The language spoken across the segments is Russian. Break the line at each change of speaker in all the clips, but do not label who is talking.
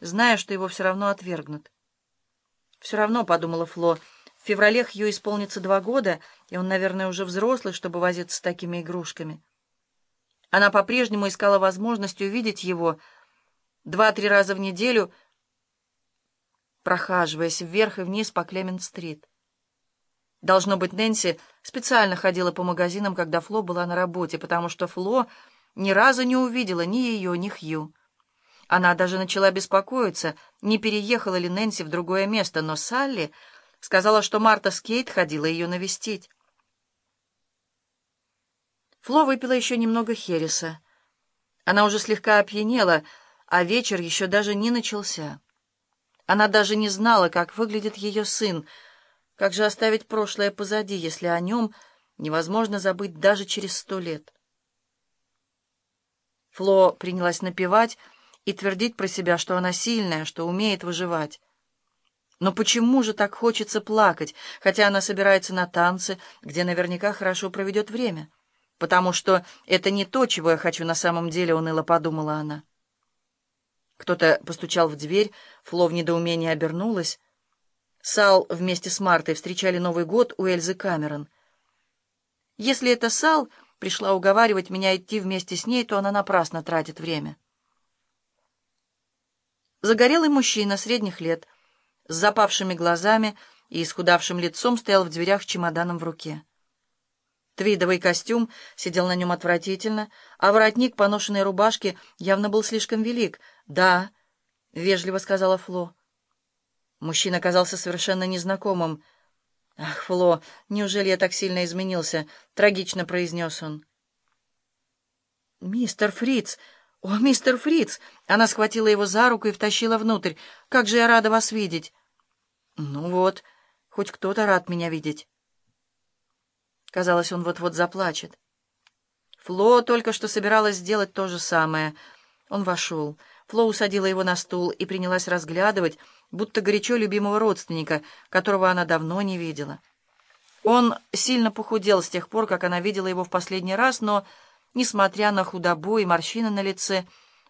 зная, что его все равно отвергнут. «Все равно», — подумала Фло, — «в феврале Хью исполнится два года, и он, наверное, уже взрослый, чтобы возиться с такими игрушками». Она по-прежнему искала возможность увидеть его два-три раза в неделю, прохаживаясь вверх и вниз по Клемент-стрит. Должно быть, Нэнси специально ходила по магазинам, когда Фло была на работе, потому что Фло ни разу не увидела ни ее, ни Хью. Она даже начала беспокоиться, не переехала ли Нэнси в другое место, но Салли сказала, что Марта с Кейт ходила ее навестить. Фло выпила еще немного хереса. Она уже слегка опьянела, а вечер еще даже не начался. Она даже не знала, как выглядит ее сын, как же оставить прошлое позади, если о нем невозможно забыть даже через сто лет. Фло принялась напевать и твердить про себя, что она сильная, что умеет выживать. Но почему же так хочется плакать, хотя она собирается на танцы, где наверняка хорошо проведет время? Потому что это не то, чего я хочу на самом деле, уныло подумала она. Кто-то постучал в дверь, Фло в недоумении обернулась. Сал вместе с Мартой встречали Новый год у Эльзы Камерон. Если это Сал пришла уговаривать меня идти вместе с ней, то она напрасно тратит время. Загорелый мужчина средних лет, с запавшими глазами и исхудавшим лицом, стоял в дверях с чемоданом в руке. Твидовый костюм сидел на нем отвратительно, а воротник поношенной рубашки явно был слишком велик. «Да», — вежливо сказала Фло. Мужчина казался совершенно незнакомым. «Ах, Фло, неужели я так сильно изменился?» — трагично произнес он. «Мистер Фриц! О, мистер Фриц!» Она схватила его за руку и втащила внутрь. «Как же я рада вас видеть!» «Ну вот, хоть кто-то рад меня видеть». Казалось, он вот-вот заплачет. Фло только что собиралась сделать то же самое. Он вошел. Фло усадила его на стул и принялась разглядывать, будто горячо любимого родственника, которого она давно не видела. Он сильно похудел с тех пор, как она видела его в последний раз, но, несмотря на худобу и морщины на лице,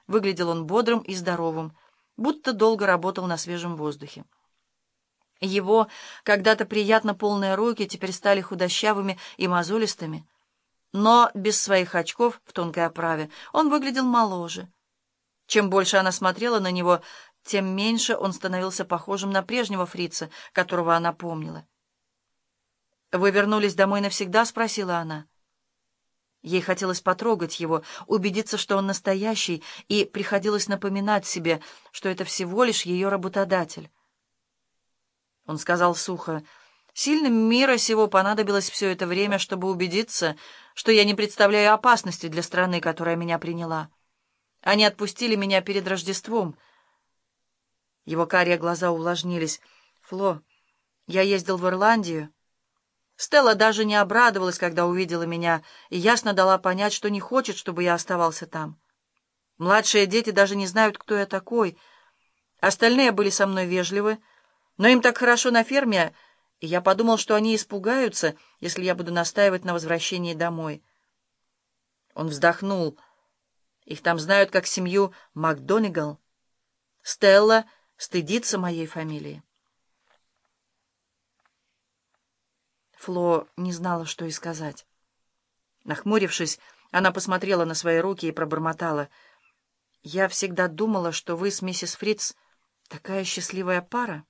выглядел он бодрым и здоровым, будто долго работал на свежем воздухе. Его когда-то приятно полные руки теперь стали худощавыми и мозолистыми, но без своих очков в тонкой оправе он выглядел моложе. Чем больше она смотрела на него, тем меньше он становился похожим на прежнего фрица, которого она помнила. «Вы вернулись домой навсегда?» — спросила она. Ей хотелось потрогать его, убедиться, что он настоящий, и приходилось напоминать себе, что это всего лишь ее работодатель. Он сказал сухо, «Сильным мира сего понадобилось все это время, чтобы убедиться, что я не представляю опасности для страны, которая меня приняла. Они отпустили меня перед Рождеством». Его карие глаза увлажнились. «Фло, я ездил в Ирландию». Стелла даже не обрадовалась, когда увидела меня, и ясно дала понять, что не хочет, чтобы я оставался там. Младшие дети даже не знают, кто я такой. Остальные были со мной вежливы, но им так хорошо на ферме, и я подумал, что они испугаются, если я буду настаивать на возвращении домой. Он вздохнул. Их там знают как семью МакДонигал. Стелла стыдится моей фамилии. Фло не знала, что и сказать. Нахмурившись, она посмотрела на свои руки и пробормотала. «Я всегда думала, что вы с миссис Фриц такая счастливая пара».